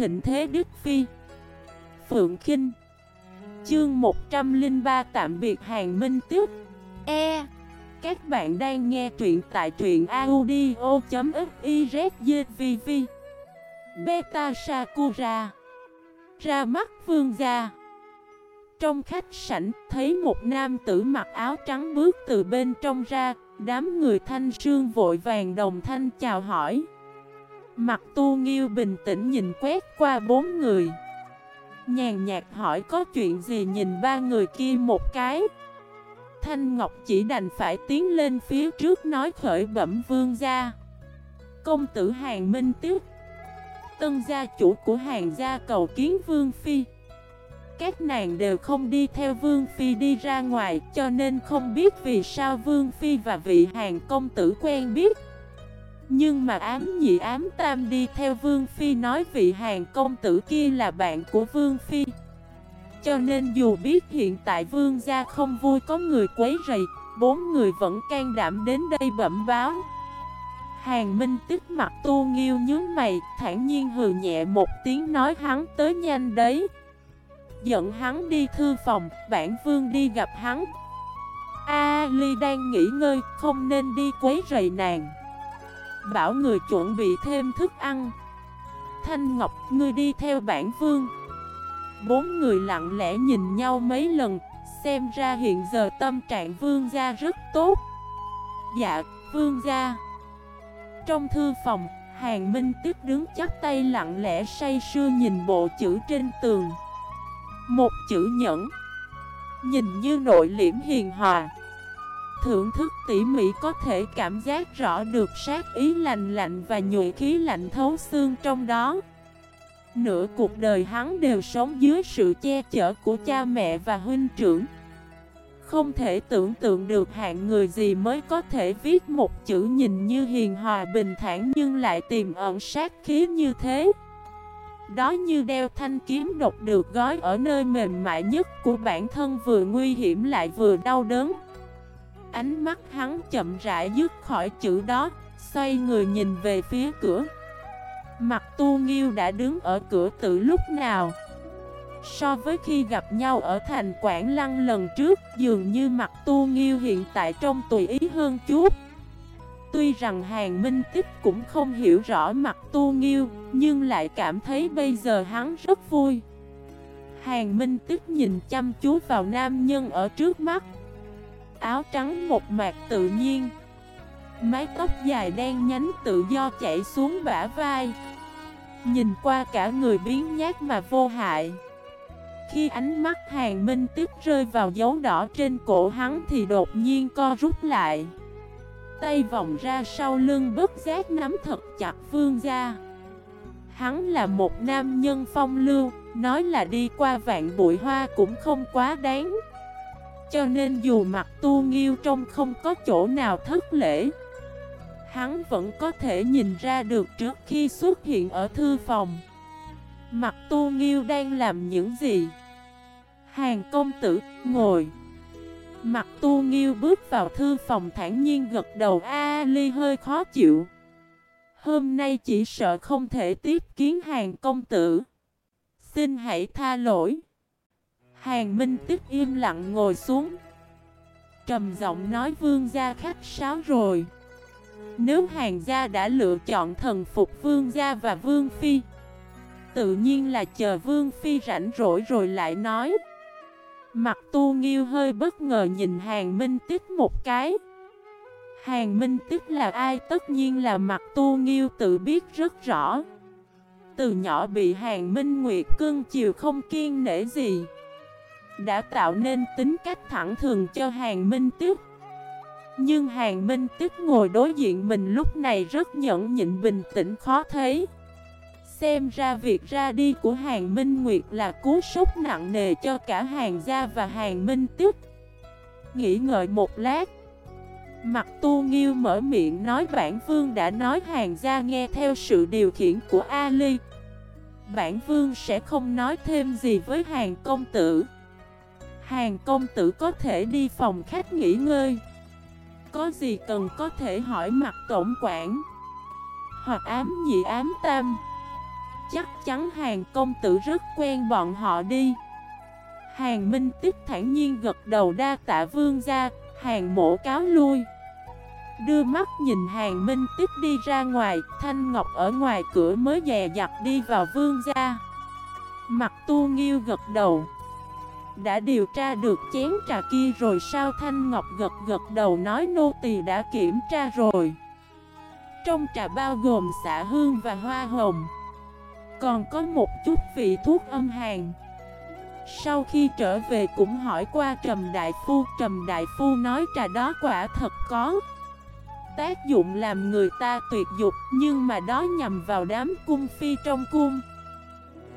thịnh thế Đức Phi. Phượng Kinh. Chương 103 tạm biệt Hàng Minh Tiếp E. Các bạn đang nghe truyện tại truyện audio.xyzvv Beta Sakura. Ra mắt vương gia. Trong khách sảnh, thấy một nam tử mặc áo trắng bước từ bên trong ra. Đám người thanh sương vội vàng đồng thanh chào hỏi. Mặt tu nghiêu bình tĩnh nhìn quét qua bốn người. Nhàn nhạt hỏi có chuyện gì nhìn ba người kia một cái. Thanh Ngọc chỉ đành phải tiến lên phía trước nói khởi bẩm vương gia. Công tử Hàng Minh Tiếp. Tân gia chủ của hàng gia cầu kiến Vương Phi. Các nàng đều không đi theo Vương Phi đi ra ngoài, Cho nên không biết vì sao Vương Phi và vị hàng công tử quen biết. Nhưng mà ám nhị ám tam đi theo Vương Phi nói vị hàng công tử kia là bạn của Vương Phi Cho nên dù biết hiện tại Vương gia không vui có người quấy rầy Bốn người vẫn can đảm đến đây bẩm báo Hàng Minh tức mặt tu nghiêu nhớ mày, thản nhiên hừ nhẹ một tiếng nói hắn tới nhanh đấy. Dẫn hắn đi thư phòng, bản vương đi gặp hắn. A Ly đang nghỉ ngơi, không nên đi quấy rầy nàng. Bảo người chuẩn bị thêm thức ăn. Thanh Ngọc, ngươi đi theo bản vương. Bốn người lặng lẽ nhìn nhau mấy lần, xem ra hiện giờ tâm trạng vương gia rất tốt. Dạ, vương gia. Trong thư phòng, Hàng Minh Tiếp đứng chắp tay lặng lẽ say sưa nhìn bộ chữ trên tường Một chữ nhẫn Nhìn như nội liễm hiền hòa Thưởng thức tỉ mỉ có thể cảm giác rõ được sát ý lành lạnh và nhuệ khí lạnh thấu xương trong đó Nửa cuộc đời hắn đều sống dưới sự che chở của cha mẹ và huynh trưởng không thể tưởng tượng được hạng người gì mới có thể viết một chữ nhìn như hiền hòa bình thản nhưng lại tiềm ẩn sát khí như thế. Đó như đeo thanh kiếm độc được gói ở nơi mềm mại nhất của bản thân vừa nguy hiểm lại vừa đau đớn. Ánh mắt hắn chậm rãi dứt khỏi chữ đó, xoay người nhìn về phía cửa. Mặt tu nghiêu đã đứng ở cửa từ lúc nào? So với khi gặp nhau ở thành Quảng Lăng lần trước Dường như mặt tu nghiêu hiện tại trông tùy ý hơn chút Tuy rằng Hàng Minh Tích cũng không hiểu rõ mặt tu nghiêu Nhưng lại cảm thấy bây giờ hắn rất vui Hàng Minh Tích nhìn chăm chú vào nam nhân ở trước mắt Áo trắng một mạc tự nhiên. Mái tóc dài đen nhánh tự do chảy xuống bả vai. Nhìn qua cả người biến nhát mà vô hại. Khi ánh mắt hàng minh tiếp rơi vào dấu đỏ trên cổ hắn thì đột nhiên co rút lại. Tay vòng ra sau lưng bất giác nắm thật chặt vương gia. Hắn là một nam nhân phong lưu, Nói là đi qua vạn bụi hoa cũng không quá đáng. Cho nên dù mặt tu nghiêu trong không có chỗ nào thất lễ Hắn vẫn có thể nhìn ra được trước khi xuất hiện ở thư phòng. Mặt tu nghiêu đang làm những gì? Hàng công tử, ngồi. Mặt tu nghiêu bước vào thư phòng thản nhiên gật đầu A ly hơi khó chịu. Hôm nay chỉ sợ không thể tiếp kiến hàng công tử. Xin hãy tha lỗi. Hàng minh Tích im lặng ngồi xuống. Trầm giọng nói vương gia khách sáo rồi. Nếu hàng gia đã lựa chọn thần phục vương gia và vương phi, Tự nhiên là chờ vương phi rảnh rỗi rồi lại nói. Mặt tu nghiêu hơi bất ngờ nhìn hàng minh tích một cái. Hàng minh tích là ai? Tất nhiên là mặt tu nghiêu tự biết rất rõ. Từ nhỏ bị hàng minh nguyệt cưng chiều không kiên nể gì. Đã tạo nên tính cách thẳng thường cho hàng minh Tiếp. Nhưng hàng minh Tiếp ngồi đối diện mình lúc này rất nhẫn nhịn bình tĩnh khó thấy. Xem ra việc ra đi của hàng Minh Nguyệt là cú sốc nặng nề cho cả hàng gia và hàng Minh Tiếp Nghĩ ngợi một lát Mặt tu nghiêu mở miệng nói bản vương đã nói hàng gia nghe theo sự điều khiển của Ali Bản vương sẽ không nói thêm gì với hàng công tử. Hàng công tử có thể đi phòng khách nghỉ ngơi. Có gì cần có thể hỏi mặt tổng quản. Hoặc ám nhị ám tam. Chắc chắn hàng công tử rất quen bọn họ đi. Hàng Minh Tích thản nhiên gật đầu đa tạ vương gia, Hàng mổ cáo lui. Đưa mắt nhìn hàng Minh Tích đi ra ngoài, Thanh Ngọc ở ngoài cửa mới dè dặt đi vào vương gia. Mặt tu nghiêu gật đầu. Đã điều tra được chén trà kia rồi sao Thanh Ngọc gật gật đầu nói nô tỳ đã kiểm tra rồi. Trong trà bao gồm xạ hương và hoa hồng. Còn có một chút vị thuốc âm hàn. Sau khi trở về cũng hỏi qua Trầm Đại Phu, Trầm Đại Phu nói trà đó quả thật có Tác dụng làm người ta tuyệt dục, Nhưng mà đó nhằm vào đám cung phi trong cung.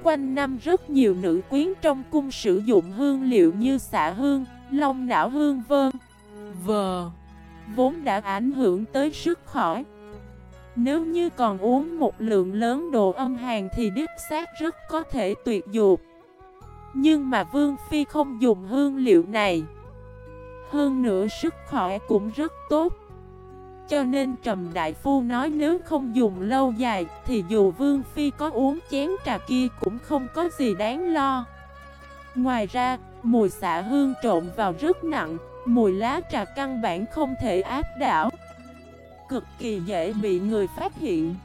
Quanh năm rất nhiều nữ quyến trong cung sử dụng hương liệu như xạ hương, long não hương vơn, vờ, vốn đã ảnh hưởng tới sức khỏe. Nếu như còn uống một lượng lớn đồ âm hàn thì đích xác rất có thể tuyệt dục. Nhưng mà Vương Phi không dùng hương liệu này. Hơn nữa sức khỏe cũng rất tốt. Cho nên Trầm Đại Phu nói nếu không dùng lâu dài Thì dù Vương Phi có uống chén trà kia cũng không có gì đáng lo. Ngoài ra, mùi xạ hương trộn vào rất nặng Mùi lá trà căn bản không thể áp đảo. Cực kỳ dễ bị người phát hiện.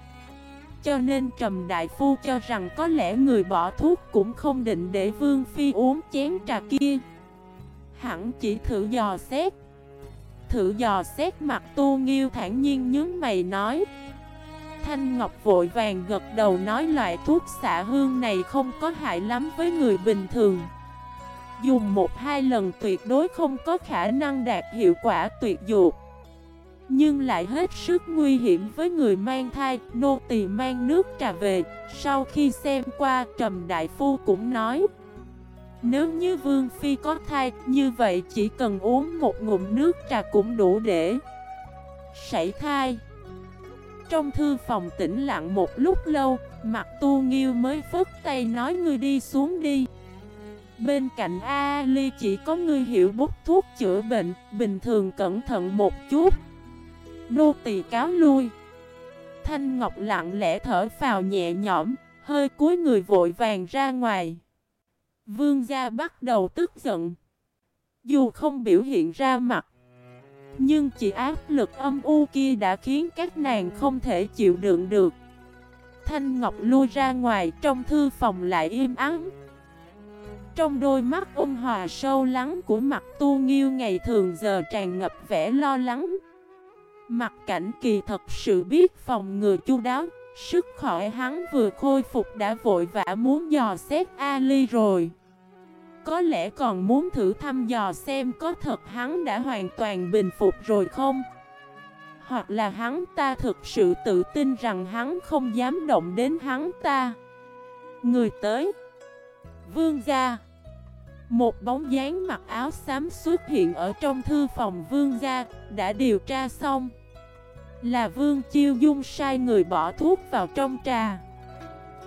Cho nên Trầm Đại Phu cho rằng có lẽ người bỏ thuốc cũng không định để Vương Phi uống chén trà kia. Hẳn chỉ thử dò xét thử dò xét mặt tu nghiêu thản nhiên nhớ mày nói. Thanh Ngọc vội vàng gật đầu nói loại thuốc xạ hương này không có hại lắm với người bình thường. Dùng một hai lần tuyệt đối không có khả năng đạt hiệu quả tuyệt dụ Nhưng lại hết sức nguy hiểm với người mang thai, Nô tỳ mang nước trà về. Sau khi xem qua, Trầm Đại Phu cũng nói nếu như Vương Phi có thai, như vậy chỉ cần uống một ngụm nước trà cũng đủ để sảy thai. Trong thư phòng tĩnh lặng một lúc lâu, mặt tu nghiêu mới phức tay nói ngươi đi xuống đi. Bên cạnh A Ly chỉ có ngươi hiểu bút thuốc chữa bệnh, bình thường cẩn thận một chút. Nô tỳ cáo lui. Thanh Ngọc lặng lẽ thở phào nhẹ nhõm, hơi cúi người vội vàng ra ngoài. Vương gia bắt đầu tức giận. Dù không biểu hiện ra mặt, nhưng chỉ áp lực âm u kia đã khiến các nàng không thể chịu đựng được. Thanh Ngọc lui ra ngoài trong thư phòng lại im ắng. Trong đôi mắt ôn hòa sâu lắng của mặt tu nghiêu ngày thường giờ tràn ngập vẻ lo lắng. Mặt cảnh kỳ thật sự biết phòng ngừa chu đáo, sức khỏe hắn vừa khôi phục đã vội vã muốn dò xét Ali rồi. Có lẽ còn muốn thử thăm dò xem có thật hắn đã hoàn toàn bình phục rồi không? Hoặc là hắn ta thực sự tự tin rằng hắn không dám động đến hắn ta? Người tới. Vương gia. Một bóng dáng mặc áo xám xuất hiện ở trong thư phòng vương gia Đã điều tra xong. Là vương chiêu dung sai người bỏ thuốc vào trong trà.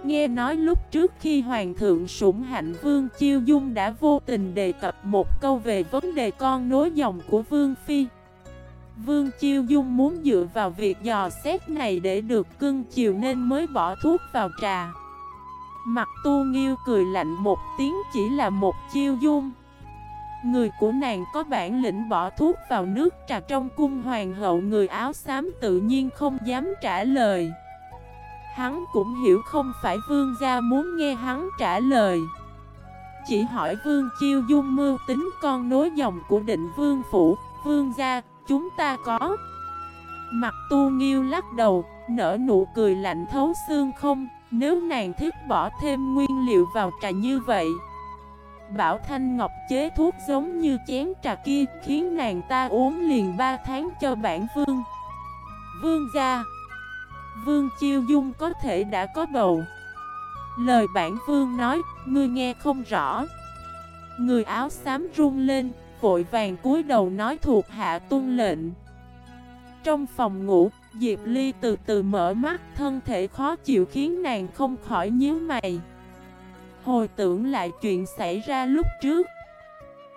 Nghe nói lúc trước khi Hoàng thượng sủng hạnh Vương Chiêu Dung đã vô tình đề cập một câu về vấn đề con nối dòng của Vương Phi. Vương Chiêu Dung muốn dựa vào việc dò xét này để được cưng chiều nên mới bỏ thuốc vào trà. Mặt tu nghiêu cười lạnh một tiếng chỉ là một chiêu dung. Người của nàng có bản lĩnh bỏ thuốc vào nước trà trong cung hoàng hậu, người áo xám tự nhiên không dám trả lời. Hắn cũng hiểu không phải vương gia muốn nghe hắn trả lời. Chỉ hỏi vương chiêu dung mưu tính con nối dòng của định vương phủ Vương gia, chúng ta có. Mặt tu nghiêu lắc đầu, nở nụ cười lạnh thấu xương không Nếu nàng thích bỏ thêm nguyên liệu vào trà như vậy. Bảo Thanh Ngọc chế thuốc giống như chén trà kia Khiến nàng ta uống liền 3 tháng cho bản vương. Vương gia Vương Chiêu Dung có thể đã có bầu Lời bản vương nói, ngươi nghe không rõ. Người áo xám run lên, vội vàng cúi đầu nói thuộc hạ tuân lệnh. Trong phòng ngủ, Diệp Ly từ từ mở mắt Thân thể khó chịu khiến nàng không khỏi nhíu mày. Hồi tưởng lại chuyện xảy ra lúc trước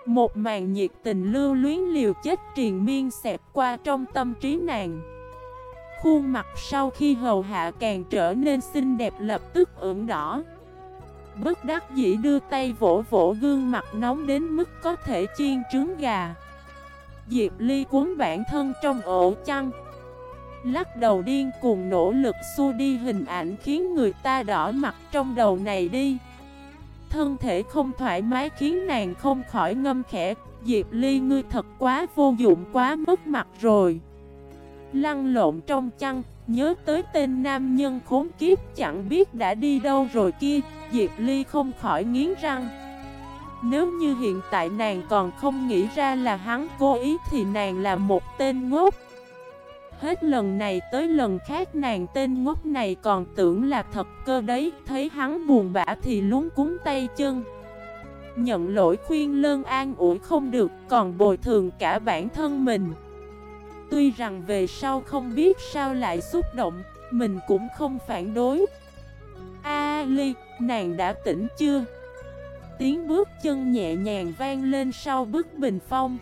Một màn nhiệt tình lưu luyến liều chết triền miên xẹp qua trong tâm trí nàng. Khuôn mặt sau khi hầu hạ càng trở nên xinh đẹp lập tức ửng đỏ. Bất đắc dĩ đưa tay vỗ vỗ gương mặt nóng đến mức có thể chiên trứng gà. Diệp Ly cuốn bản thân trong ổ chăn. Lắc đầu điên cuồng nỗ lực xua đi hình ảnh khiến người ta đỏ mặt trong đầu này đi. Thân thể không thoải mái khiến nàng không khỏi ngâm khẽ. Diệp Ly, ngươi thật quá vô dụng, quá mất mặt rồi. Lăn lộn trong chăn, Nhớ tới tên nam nhân khốn kiếp chẳng biết đã đi đâu rồi kia, Diệp Ly không khỏi nghiến răng. Nếu như hiện tại nàng còn không nghĩ ra là hắn cố ý thì nàng là một tên ngốc. Hết lần này tới lần khác nàng tên ngốc này còn tưởng là thật cơ đấy, Thấy hắn buồn bã thì lúng cúng tay chân. Nhận lỗi khuyên lơn an ủi không được, Còn bồi thường cả bản thân mình. Tuy rằng về sau không biết sao lại xúc động Mình cũng không phản đối. A Ly, nàng đã tỉnh chưa? Tiếng bước chân nhẹ nhàng vang lên sau bức bình phong.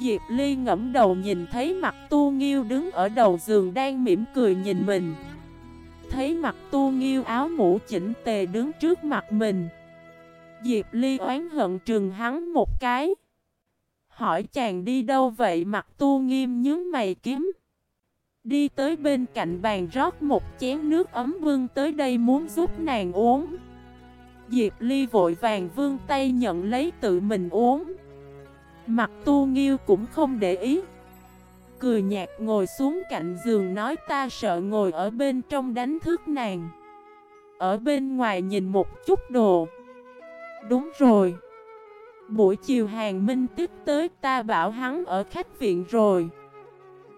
Diệp Ly ngẫm đầu nhìn thấy mặt tu nghiêu đứng ở đầu giường đang mỉm cười nhìn mình. Thấy mặt tu nghiêu áo mũ chỉnh tề đứng trước mặt mình. Diệp Ly oán hận trừng hắn một cái. Hỏi chàng đi đâu vậy mặt tu nghiêm nhướng mày kiếm. Đi tới bên cạnh bàn rót một chén nước ấm vương tới đây muốn giúp nàng uống. Diệp Ly vội vàng vương tay nhận lấy tự mình uống. Mặt tu nghiêu cũng không để ý. Cười nhạt ngồi xuống cạnh giường nói ta sợ ngồi ở bên trong đánh thức nàng. Ở bên ngoài nhìn một chút đồ. Đúng rồi. Buổi chiều hàng minh tức tới ta bảo hắn ở khách viện rồi.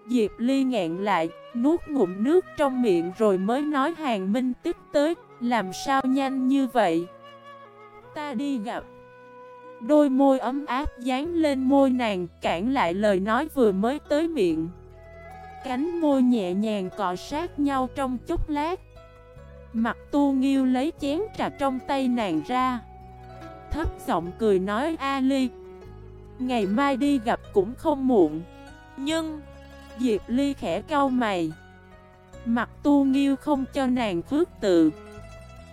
Diệp Ly ngẹn lại, nuốt ngụm nước trong miệng rồi mới nói hàng minh tức tới Làm sao nhanh như vậy? Ta đi gặp. Đôi môi ấm áp dán lên môi nàng cản lại lời nói vừa mới tới miệng. Cánh môi nhẹ nhàng cọ sát nhau trong chút lát. Mặt tu nghiêu lấy chén trà trong tay nàng ra. Thấp giọng cười nói Ali, Ngày mai đi gặp cũng không muộn. Nhưng, Diệp Ly khẽ cau mày. Mặt tu nghiêu không cho nàng phước tự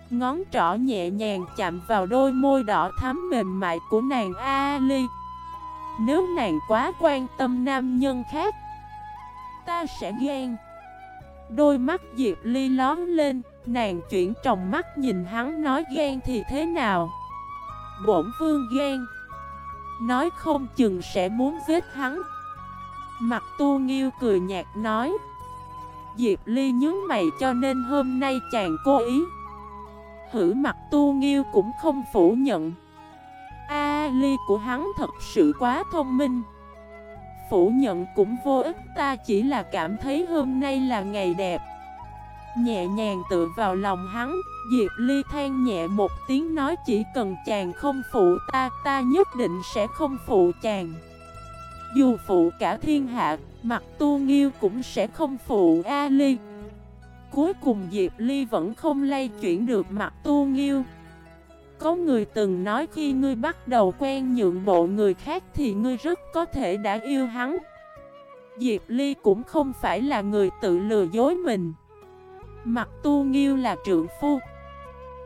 Ngón trỏ nhẹ nhàng chạm vào đôi môi đỏ thắm mềm mại của nàng Ali, Nếu nàng quá quan tâm nam nhân khác, Ta sẽ ghen. Đôi mắt Diệp Ly lón lên, Nàng chuyển tròng mắt nhìn hắn nói ghen thì thế nào? Bổn vương ghen. Nói không chừng sẽ muốn giết hắn. Mặt tu nghiêu cười nhạt nói. Diệp Ly nhớ mày cho nên hôm nay chàng cố ý. Hử mặt tu nghiêu cũng không phủ nhận. A ly của hắn thật sự quá thông minh. Phủ nhận cũng vô ích, ta chỉ là cảm thấy hôm nay là ngày đẹp. Nhẹ nhàng tựa vào lòng hắn. Diệp Ly than nhẹ một tiếng nói chỉ cần chàng không phụ ta Ta nhất định sẽ không phụ chàng. Dù phụ cả thiên hạ, Mặt tu nghiêu cũng sẽ không phụ A Ly. Cuối cùng Diệp Ly vẫn không lay chuyển được mặt tu nghiêu. Có người từng nói khi ngươi bắt đầu quen nhượng bộ người khác thì ngươi rất có thể đã yêu hắn. Diệp Ly cũng không phải là người tự lừa dối mình. Mặt tu nghiêu là trượng phu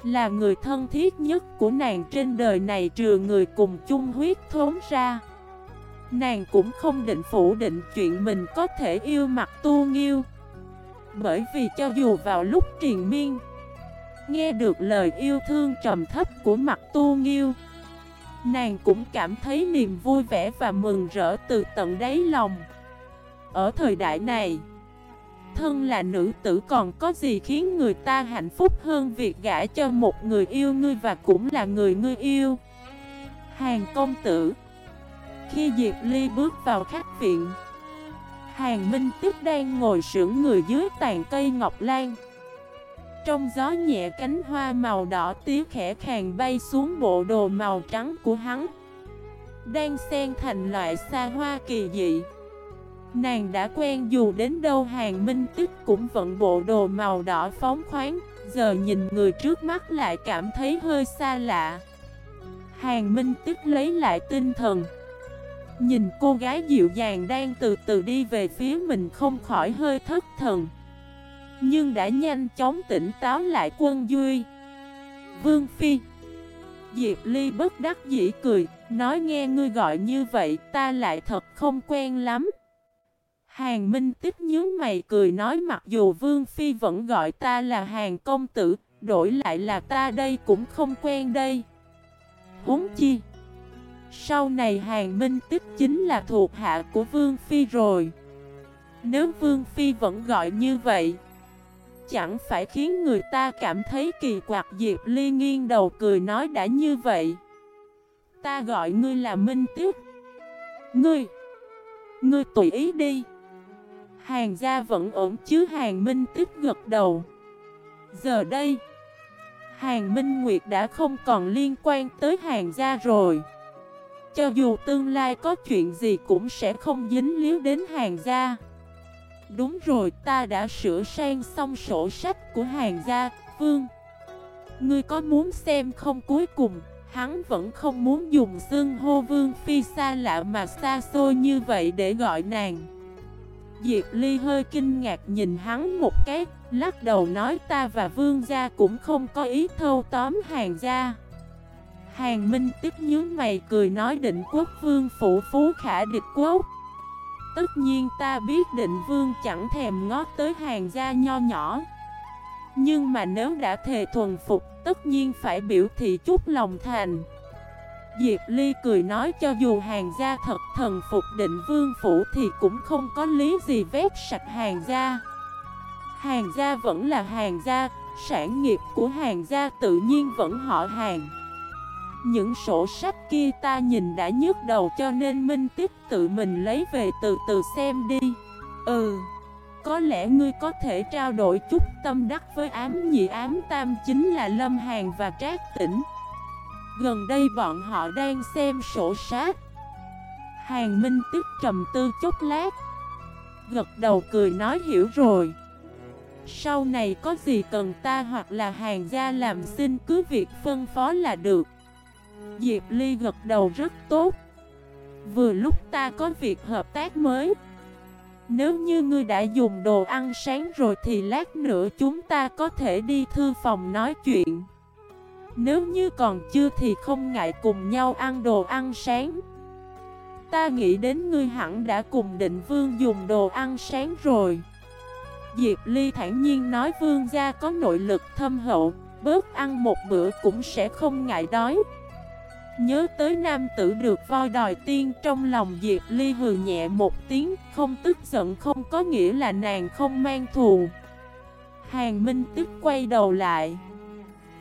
là người thân thiết nhất của nàng trên đời này trừ người cùng chung huyết thốn ra. Nàng cũng không định phủ định chuyện mình có thể yêu mặt tu nghiêu. Bởi vì cho dù vào lúc triền miên, Nghe được lời yêu thương trầm thấp của mặt tu nghiêu, Nàng cũng cảm thấy niềm vui vẻ và mừng rỡ từ tận đáy lòng. Ở thời đại này Thân là nữ tử còn có gì khiến người ta hạnh phúc hơn việc gả cho một người yêu ngươi và cũng là người ngươi yêu? Hàng công tử. Khi Diệp Ly bước vào khách viện, Hàng Minh Tức đang ngồi sững người dưới tàn cây ngọc lan. Trong gió nhẹ cánh hoa màu đỏ tía khẽ khàng bay xuống bộ đồ màu trắng của hắn, Đang xen thành loại xa hoa kỳ dị. Nàng đã quen dù đến đâu Hàng Minh Tức cũng vận bộ đồ màu đỏ phóng khoáng, Giờ nhìn người trước mắt lại cảm thấy hơi xa lạ. Hàng Minh Tức lấy lại tinh thần. Nhìn cô gái dịu dàng đang từ từ đi về phía mình không khỏi hơi thất thần. Nhưng đã nhanh chóng tỉnh táo lại quân Duy. Vương Phi. Diệp Ly bất đắc dĩ cười, Nói nghe ngươi gọi như vậy, ta lại thật không quen lắm. Hàng Minh Tích nhớ mày cười nói mặc dù Vương Phi vẫn gọi ta là hàng công tử, Đổi lại là ta đây cũng không quen đây. Huống chi, Sau này hàng Minh Tích chính là thuộc hạ của Vương Phi rồi. Nếu Vương Phi vẫn gọi như vậy, Chẳng phải khiến người ta cảm thấy kỳ quặc Diệp Ly nghiêng đầu cười nói đã như vậy. Ta gọi ngươi là Minh Tích. Ngươi Ngươi tùy ý đi. Hàng gia vẫn ổn chứ hàng Minh Tích gật đầu. Giờ đây, Hàng Minh Nguyệt đã không còn liên quan tới hàng gia rồi. Cho dù tương lai có chuyện gì cũng sẽ không dính líu đến hàng gia. Đúng rồi, ta đã sửa sang xong sổ sách của hàng gia, Vương. Ngươi có muốn xem không cuối cùng? Hắn vẫn không muốn dùng xương hô vương phi xa lạ mà xa xôi như vậy để gọi nàng. Diệp Ly hơi kinh ngạc nhìn hắn một cái, Lắc đầu nói ta và vương gia cũng không có ý thâu tóm hàng gia. Hàng Minh tiếp nhớ mày cười nói định quốc vương phủ phú khả địch quốc. Tất nhiên ta biết định vương chẳng thèm ngó tới hàng gia nho nhỏ. Nhưng mà nếu đã thề thuần phục, tất nhiên phải biểu thị chút lòng thành. Diệp Ly cười nói cho dù hàng gia thật thần phục định vương phủ thì cũng không có lý gì vét sạch hàng gia. Hàng gia vẫn là hàng gia, sản nghiệp của hàng gia tự nhiên vẫn họ hàng. Những sổ sách kia ta nhìn đã nhức đầu cho nên Minh Tiếp tự mình lấy về từ từ xem đi. Ừ có lẽ ngươi có thể trao đổi chút tâm đắc với ám nhị ám tam chính là Lâm Hàng và Trác Tỉnh Gần đây bọn họ đang xem sổ sát. Hàng Minh tức trầm tư chút lát. Gật đầu cười nói hiểu rồi. Sau này có gì cần ta hoặc là hàng gia làm xin cứ việc phân phó là được. Diệp Ly gật đầu rất tốt. Vừa lúc ta có việc hợp tác mới. Nếu như ngươi đã dùng đồ ăn sáng rồi thì lát nữa chúng ta có thể đi thư phòng nói chuyện. Nếu như còn chưa thì không ngại cùng nhau ăn đồ ăn sáng. Ta nghĩ đến ngươi hẳn đã cùng định vương dùng đồ ăn sáng rồi. Diệp Ly thản nhiên nói vương gia có nội lực thâm hậu, Bớt ăn một bữa cũng sẽ không ngại đói. Nhớ tới nam tử được voi đòi tiên, trong lòng Diệp Ly hừ nhẹ một tiếng, Không tức giận, không có nghĩa là nàng không mang thù. Hàng Minh tức quay đầu lại.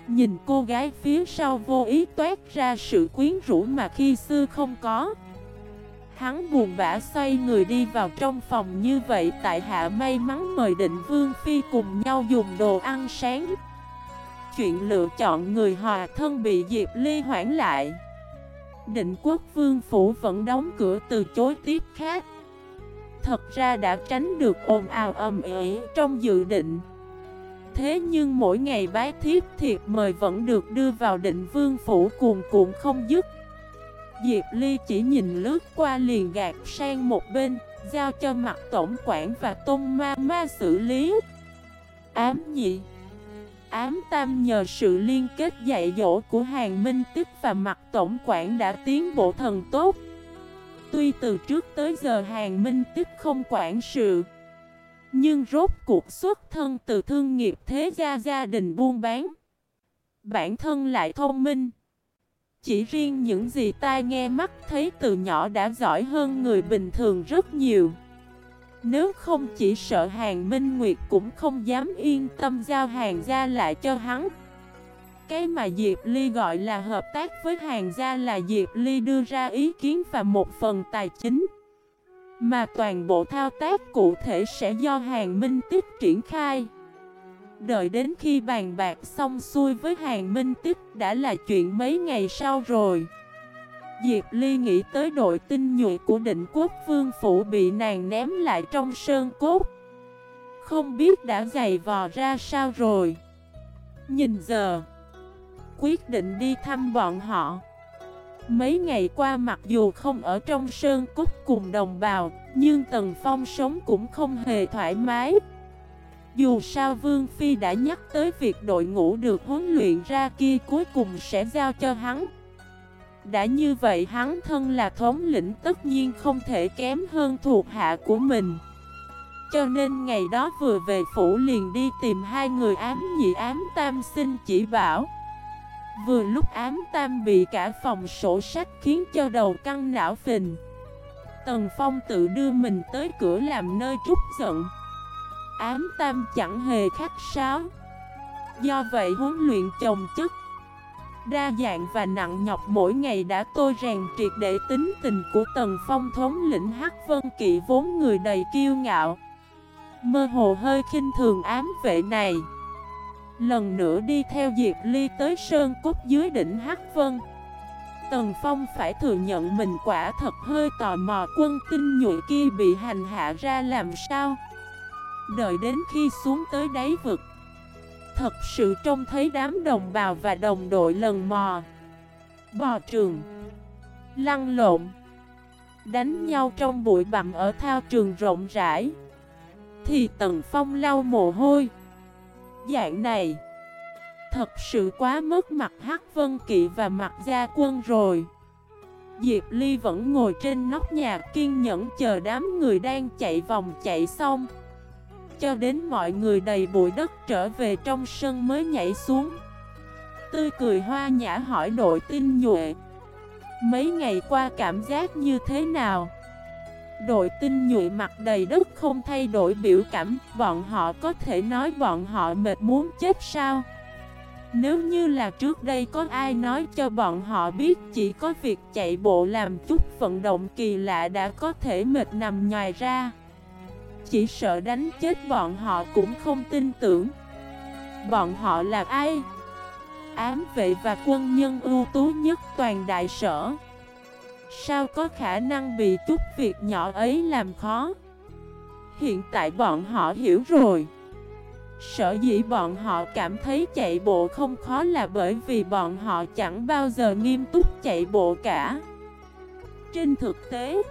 Nhìn cô gái phía sau vô ý toát ra sự quyến rũ mà khi xưa không có. Hắn buồn bã xoay người đi vào trong phòng như vậy, Tại hạ may mắn mời định Vương Phi cùng nhau dùng đồ ăn sáng. Chuyện lựa chọn người hòa thân bị Diệp Ly hoãn lại. Định quốc vương phủ vẫn đóng cửa từ chối tiếp khác Thật ra đã tránh được ồn ào ầm ĩ trong dự định. Thế nhưng mỗi ngày bái thiếp thiệp mời vẫn được đưa vào định vương phủ cuồn cuộn không dứt. Diệp Ly chỉ nhìn lướt qua liền gạt sang một bên Giao cho mặt tổng quản và tôn ma ma xử lý. Ám nhị. Ám Tam nhờ sự liên kết dạy dỗ của Hàng Minh Tích và mặt tổng quản đã tiến bộ thần tốt. Tuy từ trước tới giờ Hàng Minh Tích không quản sự, nhưng rốt cuộc xuất thân từ thương nghiệp thế gia gia đình buôn bán. Bản thân lại thông minh. Chỉ riêng những gì tai nghe mắt thấy từ nhỏ đã giỏi hơn người bình thường rất nhiều. Nếu không chỉ sợ hàng Minh Nguyệt cũng không dám yên tâm giao hàng gia lại cho hắn Cái mà Diệp Ly gọi là hợp tác với hàng gia là Diệp Ly đưa ra ý kiến và một phần tài chính mà toàn bộ thao tác cụ thể sẽ do hàng Minh Tích triển khai. Đợi đến khi bàn bạc xong xuôi với hàng Minh Tích đã là chuyện mấy ngày sau rồi. Diệp Ly nghĩ tới đội tinh nhuệ của định quốc vương phủ bị nàng ném lại trong sơn cốt. Không biết đã giày vò ra sao rồi. Nhìn giờ, Quyết định đi thăm bọn họ. Mấy ngày qua mặc dù không ở trong sơn cốt cùng đồng bào, nhưng Tần Phong sống cũng không hề thoải mái. Dù sao Vương Phi đã nhắc tới việc đội ngũ được huấn luyện ra kia cuối cùng sẽ giao cho hắn. Đã như vậy hắn thân là thống lĩnh tất nhiên không thể kém hơn thuộc hạ của mình. Cho nên ngày đó vừa về phủ liền đi tìm hai người ám nhị ám tam xin chỉ bảo. Vừa lúc ám tam bị cả phòng sổ sách khiến cho đầu căng não phình. Tần Phong tự đưa mình tới cửa làm nơi trút giận. Ám tam chẳng hề khách sáo. Do vậy huấn luyện chồng chất. Đa dạng và nặng nhọc mỗi ngày đã tôi rèn triệt để tính tình của Tần Phong thống lĩnh Hắc Vân Kỵ vốn người đầy kiêu ngạo. Mơ hồ hơi khinh thường ám vệ này. Lần nữa đi theo Diệp Ly tới Sơn Cốt dưới đỉnh Hắc Vân. Tần Phong phải thừa nhận mình quả thật hơi tò mò quân tinh nhụy kia bị hành hạ ra làm sao. Đợi đến khi xuống tới đáy vực, Thật sự trông thấy đám đồng bào và đồng đội lần mò. Bò trường, Lăn lộn, Đánh nhau trong bụi bặm ở thao trường rộng rãi. Thì Tần Phong lau mồ hôi Dạng này. Thật sự quá mất mặt Hắc Vân Kỵ và mặt gia quân rồi. Diệp Ly vẫn ngồi trên nóc nhà kiên nhẫn chờ đám người đang chạy vòng chạy xong. Cho đến mọi người đầy bụi đất trở về trong sân mới nhảy xuống. Tươi cười hoa nhã hỏi đội tinh nhuệ. Mấy ngày qua cảm giác như thế nào? Đội tinh nhuệ mặt đầy đất không thay đổi biểu cảm, Bọn họ có thể nói bọn họ mệt muốn chết sao? Nếu như là trước đây có ai nói cho bọn họ biết chỉ có việc chạy bộ làm chút vận động kỳ lạ đã có thể mệt nằm nhòi ra Chỉ sợ đánh chết bọn họ cũng không tin tưởng Bọn họ là ai? Ám vệ và quân nhân ưu tú nhất toàn đại sở Sao có khả năng bị chút việc nhỏ ấy làm khó? Hiện tại bọn họ hiểu rồi. Sở dĩ bọn họ cảm thấy chạy bộ không khó là bởi vì bọn họ chẳng bao giờ nghiêm túc chạy bộ cả. Trên thực tế,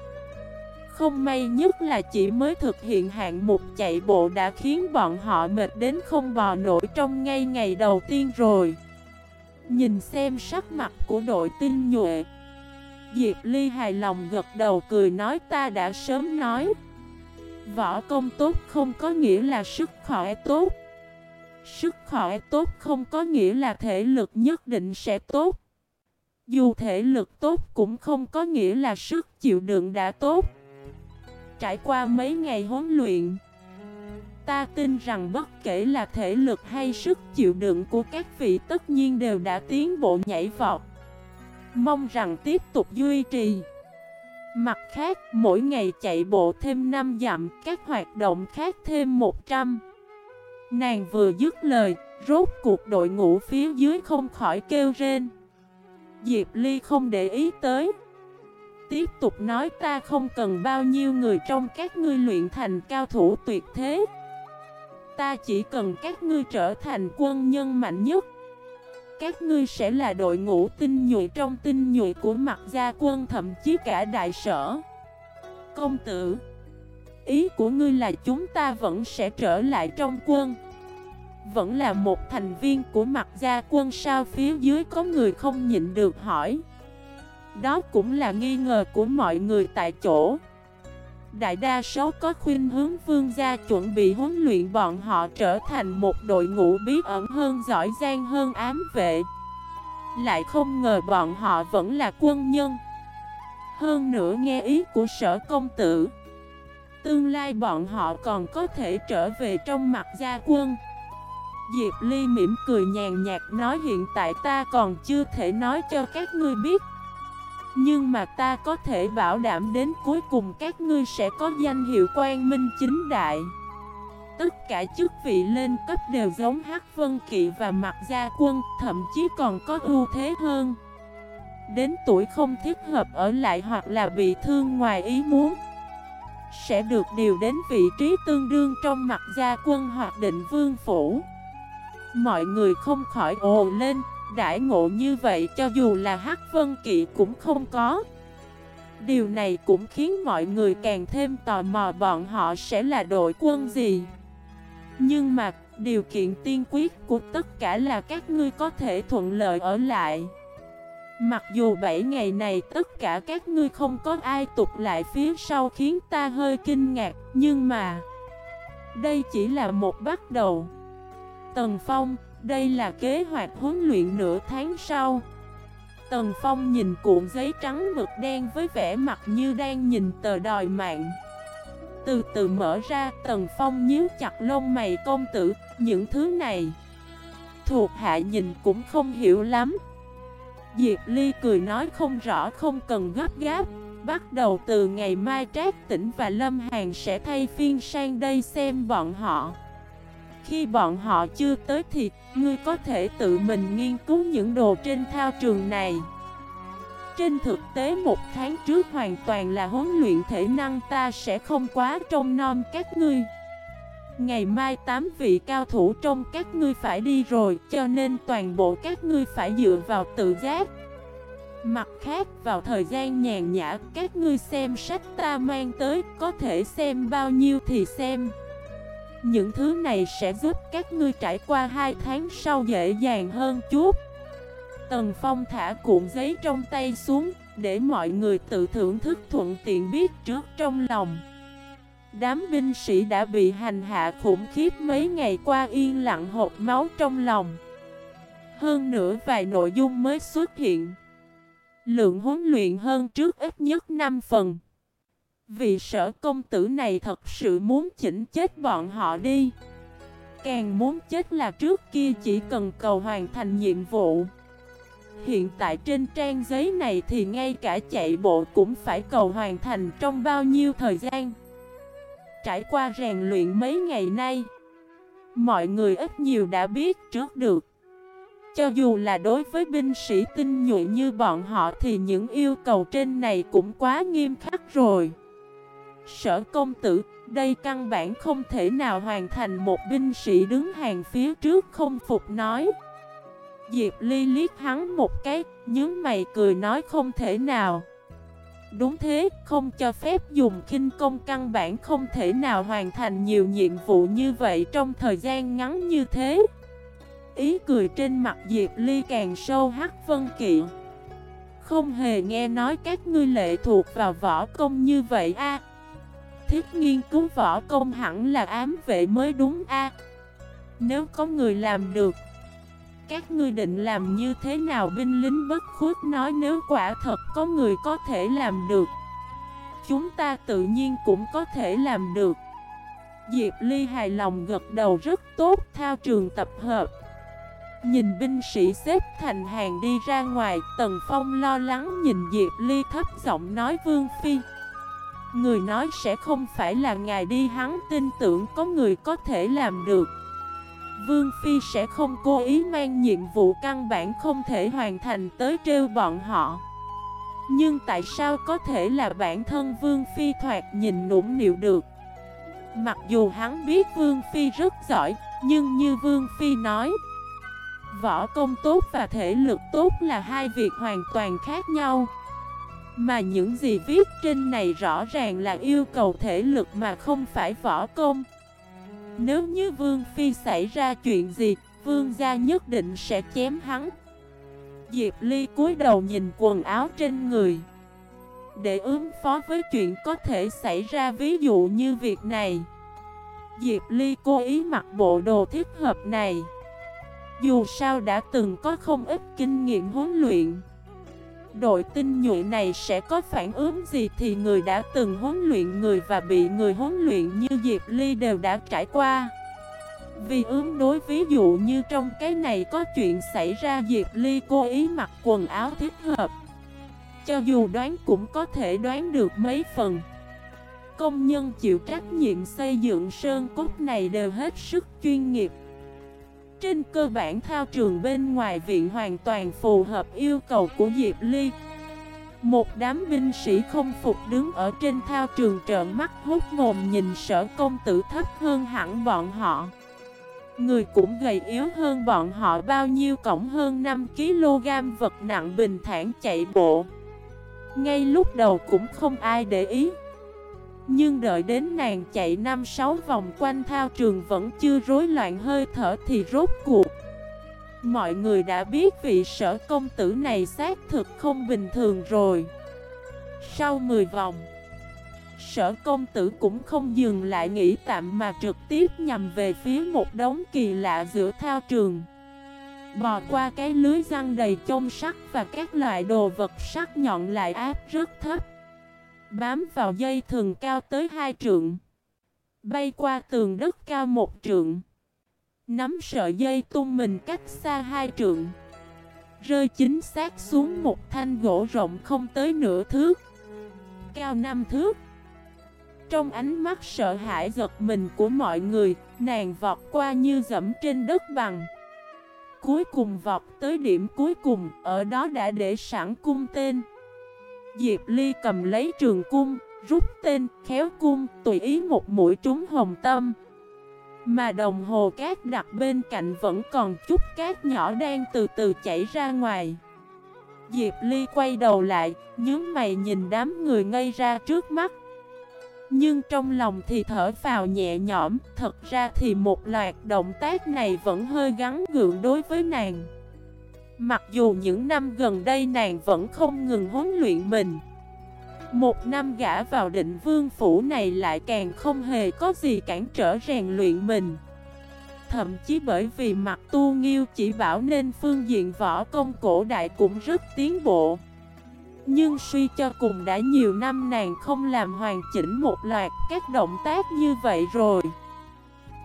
Không may nhất là chỉ mới thực hiện hạng mục chạy bộ đã khiến bọn họ mệt đến không bò nổi trong ngay ngày đầu tiên rồi. Nhìn xem sắc mặt của đội tinh nhuệ Diệp Ly hài lòng gật đầu cười nói ta đã sớm nói. Võ công tốt không có nghĩa là sức khỏe tốt. Sức khỏe tốt không có nghĩa là thể lực nhất định sẽ tốt. Dù thể lực tốt cũng không có nghĩa là sức chịu đựng đã tốt. Trải qua mấy ngày huấn luyện, Ta tin rằng bất kể là thể lực hay sức chịu đựng của các vị tất nhiên đều đã tiến bộ nhảy vọt. Mong rằng tiếp tục duy trì. Mặt khác, mỗi ngày chạy bộ thêm 5 dặm, các hoạt động khác thêm 100 Nàng vừa dứt lời, rốt cuộc đội ngũ phía dưới không khỏi kêu rên. Diệp Ly không để ý tới. Tiếp tục nói ta không cần bao nhiêu người trong các ngươi luyện thành cao thủ tuyệt thế. Ta chỉ cần các ngươi trở thành quân nhân mạnh nhất. Các ngươi sẽ là đội ngũ tinh nhuệ trong tinh nhuệ của mặt gia quân, thậm chí cả đại sở. Công tử, Ý của ngươi là chúng ta vẫn sẽ trở lại trong quân. Vẫn là một thành viên của mặt gia quân sao phía dưới có người không nhịn được hỏi. Đó cũng là nghi ngờ của mọi người tại chỗ. Đại đa số có khuyên hướng vương gia chuẩn bị huấn luyện bọn họ trở thành một đội ngũ bí ẩn hơn, giỏi giang hơn, ám vệ. Lại không ngờ bọn họ vẫn là quân nhân. Hơn nữa nghe ý của sở công tử, Tương lai bọn họ còn có thể trở về trong mặt gia quân. Diệp Ly mỉm cười nhàn nhạt nói, hiện tại ta còn chưa thể nói cho các ngươi biết nhưng mà ta có thể bảo đảm đến cuối cùng các ngươi sẽ có danh hiệu quan minh chính đại. Tất cả chức vị lên cấp đều giống Hắc Vân Kỵ và Mặt Gia Quân, Thậm chí còn có ưu thế hơn. Đến tuổi không thích hợp ở lại hoặc là bị thương ngoài ý muốn, Sẽ được điều đến vị trí tương đương trong Mặt Gia Quân hoặc định vương phủ. Mọi người không khỏi ồ lên đãi ngộ như vậy cho dù là Hắc Vân Kỵ cũng không có. Điều này cũng khiến mọi người càng thêm tò mò bọn họ sẽ là đội quân gì. Nhưng mà điều kiện tiên quyết của tất cả là các ngươi có thể thuận lợi ở lại. Mặc dù 7 ngày này tất cả các ngươi không có ai tục lại phía sau khiến ta hơi kinh ngạc, nhưng mà đây chỉ là một bắt đầu. Tần Phong, đây là kế hoạch huấn luyện nửa tháng sau. Tần Phong nhìn cuộn giấy trắng mực đen với vẻ mặt như đang nhìn tờ đòi mạng. Từ từ mở ra, Tần Phong nhíu chặt lông mày công tử, những thứ này. Thuộc hạ nhìn cũng không hiểu lắm. Diệp Ly cười nói không rõ không cần gấp gáp Bắt đầu từ ngày mai Trác Tỉnh và Lâm Hàn sẽ thay phiên sang đây xem bọn họ khi bọn họ chưa tới thì, ngươi có thể tự mình nghiên cứu những đồ trên thao trường này. Trên thực tế, một tháng trước hoàn toàn là huấn luyện thể năng ta sẽ không quá trông nom các ngươi. Ngày mai 8 vị cao thủ trong các ngươi phải đi rồi, Cho nên toàn bộ các ngươi phải dựa vào tự giác. Mặt khác, vào thời gian nhàn nhã, Các ngươi xem sách ta mang tới, Có thể xem bao nhiêu thì xem. Những thứ này sẽ giúp các ngươi trải qua 2 tháng sau dễ dàng hơn chút. Tần Phong thả cuộn giấy trong tay xuống, Để mọi người tự thưởng thức thuận tiện biết trước trong lòng. Đám binh sĩ đã bị hành hạ khủng khiếp mấy ngày qua yên lặng hộp máu trong lòng. Hơn nữa vài nội dung mới xuất hiện. Lượng huấn luyện hơn trước ít nhất 5 phần vì sở công tử này thật sự muốn chỉnh chết bọn họ đi. Càng muốn chết là trước kia chỉ cần cầu hoàn thành nhiệm vụ. Hiện tại trên trang giấy này thì ngay cả chạy bộ cũng phải cầu hoàn thành trong bao nhiêu thời gian? Trải qua rèn luyện mấy ngày nay, Mọi người ít nhiều đã biết trước được. Cho dù là đối với binh sĩ tinh nhuệ như bọn họ Thì những yêu cầu trên này cũng quá nghiêm khắc rồi. Sở công tử, đây căn bản không thể nào hoàn thành một binh sĩ đứng hàng phía trước không phục nói Diệp Ly liếc hắn một cái, nhướng mày cười nói không thể nào Đúng thế, không cho phép dùng kinh công căn bản không thể nào hoàn thành nhiều nhiệm vụ như vậy trong thời gian ngắn như thế. Ý cười trên mặt Diệp Ly càng sâu hắc vân kỵ. Không hề nghe nói các ngươi lệ thuộc vào võ công như vậy a. Thiết nghiên cứu võ công hẳn là ám vệ mới đúng a. Nếu có người làm được, các ngươi định làm như thế nào? Binh lính bất khuất nói, nếu quả thật có người có thể làm được, Chúng ta tự nhiên cũng có thể làm được. Diệp Ly hài lòng gật đầu, rất tốt, thao trường tập hợp. Nhìn binh sĩ xếp thành hàng đi ra ngoài, Tần Phong lo lắng nhìn Diệp Ly thấp giọng nói, Vương Phi Người nói sẽ không phải là ngài đi, hắn tin tưởng có người có thể làm được. Vương Phi sẽ không cố ý mang nhiệm vụ căn bản không thể hoàn thành tới trêu bọn họ. Nhưng tại sao có thể là bản thân Vương Phi thoạt nhìn nũng nịu được? Mặc dù hắn biết Vương Phi rất giỏi, Nhưng như Vương Phi nói, Võ công tốt và thể lực tốt là hai việc hoàn toàn khác nhau. Mà những gì viết trên này rõ ràng là yêu cầu thể lực mà không phải võ công nếu như Vương Phi xảy ra chuyện gì, Vương gia nhất định sẽ chém hắn. Diệp Ly cúi đầu nhìn quần áo trên người. Để ứng phó với chuyện có thể xảy ra ví dụ như việc này. Diệp Ly cố ý mặc bộ đồ thích hợp này. Dù sao đã từng có không ít kinh nghiệm huấn luyện đội tinh nhuệ này sẽ có phản ứng gì thì người đã từng huấn luyện người và bị người huấn luyện như Diệp Ly đều đã trải qua. Vì ứng đối ví dụ như trong cái này có chuyện xảy ra, Diệp Ly cố ý mặc quần áo thích hợp. Cho dù đoán cũng có thể đoán được mấy phần. Công nhân chịu trách nhiệm xây dựng sơn cốt này đều hết sức chuyên nghiệp. Trên cơ bản thao trường bên ngoài viện hoàn toàn phù hợp yêu cầu của Diệp Ly. Một đám binh sĩ không phục đứng ở trên thao trường trợn mắt hút mồm nhìn sở công tử thấp hơn hẳn bọn họ. Người cũng gầy yếu hơn bọn họ bao nhiêu cổng hơn 5kg vật nặng bình thản chạy bộ. Ngay lúc đầu cũng không ai để ý nhưng đợi đến nàng chạy 5-6 vòng quanh thao trường vẫn chưa rối loạn hơi thở thì rốt cuộc, Mọi người đã biết vị sở công tử này xác thực không bình thường rồi. Sau 10 vòng, Sở công tử cũng không dừng lại nghỉ tạm mà trực tiếp nhằm về phía một đống kỳ lạ giữa thao trường. Bò qua cái lưới răng đầy chông sắt và các loại đồ vật sắc nhọn lại áp rất thấp. Bám vào dây thường cao tới hai trượng. Bay qua tường đất cao một trượng. Nắm sợi dây tung mình cách xa hai trượng. Rơi chính xác xuống một thanh gỗ rộng không tới nửa thước. Cao năm thước. Trong ánh mắt sợ hãi giật mình của mọi người, Nàng vọt qua như dẫm trên đất bằng. Cuối cùng vọt tới điểm cuối cùng, Ở đó đã để sẵn cung tên. Diệp Ly cầm lấy trường cung Rút tên, khéo cung, tùy ý một mũi trúng hồng tâm. Mà đồng hồ cát đặt bên cạnh vẫn còn chút cát nhỏ đang từ từ chảy ra ngoài. Diệp Ly quay đầu lại, nhớ mày nhìn đám người ngây ra trước mắt. Nhưng trong lòng thì thở vào nhẹ nhõm Thật ra thì một loạt động tác này vẫn hơi gắn gượng đối với nàng. Mặc dù những năm gần đây nàng vẫn không ngừng huấn luyện mình, một năm gã vào định vương phủ này lại càng không hề có gì cản trở rèn luyện mình. Thậm chí bởi vì mặt tu nghiêu chỉ bảo nên phương diện võ công cổ đại cũng rất tiến bộ. Nhưng suy cho cùng đã nhiều năm nàng không làm hoàn chỉnh một loạt các động tác như vậy rồi.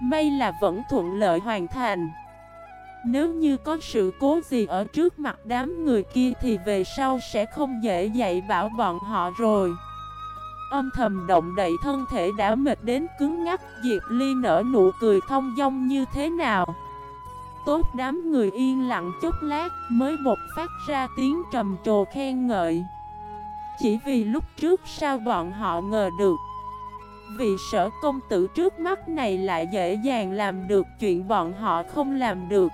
May là vẫn thuận lợi hoàn thành nếu như có sự cố gì ở trước mặt đám người kia thì về sau sẽ không dễ dạy bảo bọn họ rồi. Âm thầm động đậy thân thể đã mệt đến cứng ngắc, Diệp Ly nở nụ cười thông dong như thế nào? Tốt đám người yên lặng chút lát mới bột phát ra tiếng trầm trồ khen ngợi. Chỉ vì lúc trước sao bọn họ ngờ được. Vì sở công tử trước mắt này lại dễ dàng làm được chuyện bọn họ không làm được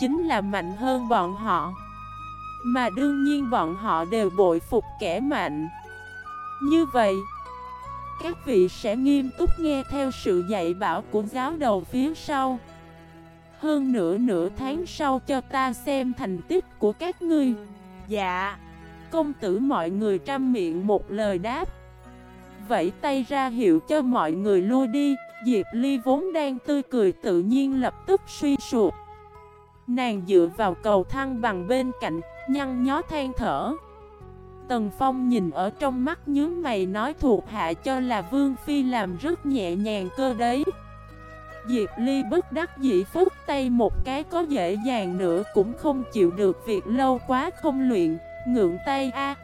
chính là mạnh hơn bọn họ. Mà đương nhiên bọn họ đều bội phục kẻ mạnh. Như vậy, Các vị sẽ nghiêm túc nghe theo sự dạy bảo của giáo đầu phía sau. Hơn nửa nửa tháng sau cho ta xem thành tích của các ngươi. Dạ Công tử mọi người trăm miệng một lời đáp. Vẫy tay ra hiệu cho mọi người lui đi. Diệp Ly vốn đang tươi cười tự nhiên lập tức suy sụp. Nàng dựa vào cầu thang bằng bên cạnh, nhăn nhó than thở. Tần Phong nhìn ở trong mắt nhớ mày nói thuộc hạ cho là Vương Phi làm rất nhẹ nhàng cơ đấy. Diệp Ly bất đắc dĩ phút tay một cái có dễ dàng nữa cũng không chịu được việc lâu quá không luyện, ngượng tay a.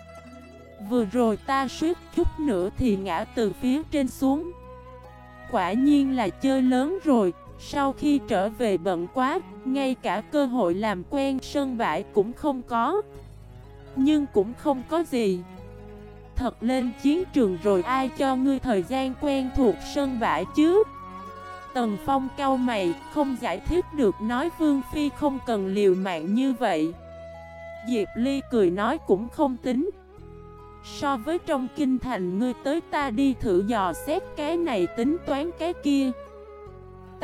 Vừa rồi ta suýt chút nữa thì ngã từ phía trên xuống. Quả nhiên là chơi lớn rồi, sau khi trở về bận quá, ngay cả cơ hội làm quen sân bãi cũng không có. Nhưng cũng không có gì. Thật lên chiến trường rồi ai cho ngươi thời gian quen thuộc sân bãi chứ? Tần Phong cau mày, không giải thích được nói Vương Phi không cần liều mạng như vậy. Diệp Ly cười nói cũng không tính. So với trong kinh thành ngươi tới ta đi thử dò xét cái này tính toán cái kia.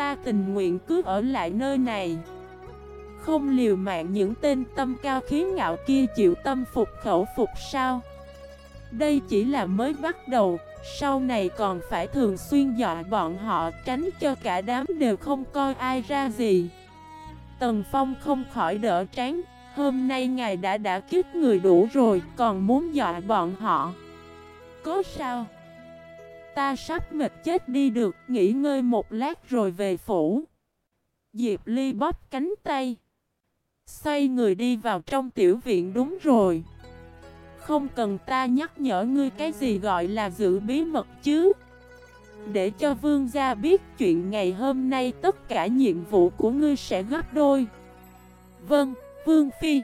Ta tình nguyện cứ ở lại nơi này. Không liều mạng những tên tâm cao khí ngạo kia chịu tâm phục khẩu phục sao? Đây chỉ là mới bắt đầu, Sau này còn phải thường xuyên dọa bọn họ Tránh cho cả đám đều không coi ai ra gì. Tần Phong không khỏi đỡ trán, Hôm nay ngài đã đã kiếp người đủ rồi, Còn muốn dọa bọn họ. Có sao? Ta sắp mệt chết đi được, nghỉ ngơi một lát rồi về phủ. Diệp Ly bóp cánh tay. Xoay người đi vào trong tiểu viện đúng rồi. Không cần ta nhắc nhở ngươi cái gì gọi là giữ bí mật chứ. Để cho vương gia biết chuyện ngày hôm nay tất cả nhiệm vụ của ngươi sẽ gấp đôi. Vâng, Vương Phi.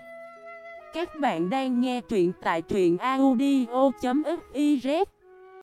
Các bạn đang nghe truyện tại truyện audio.fif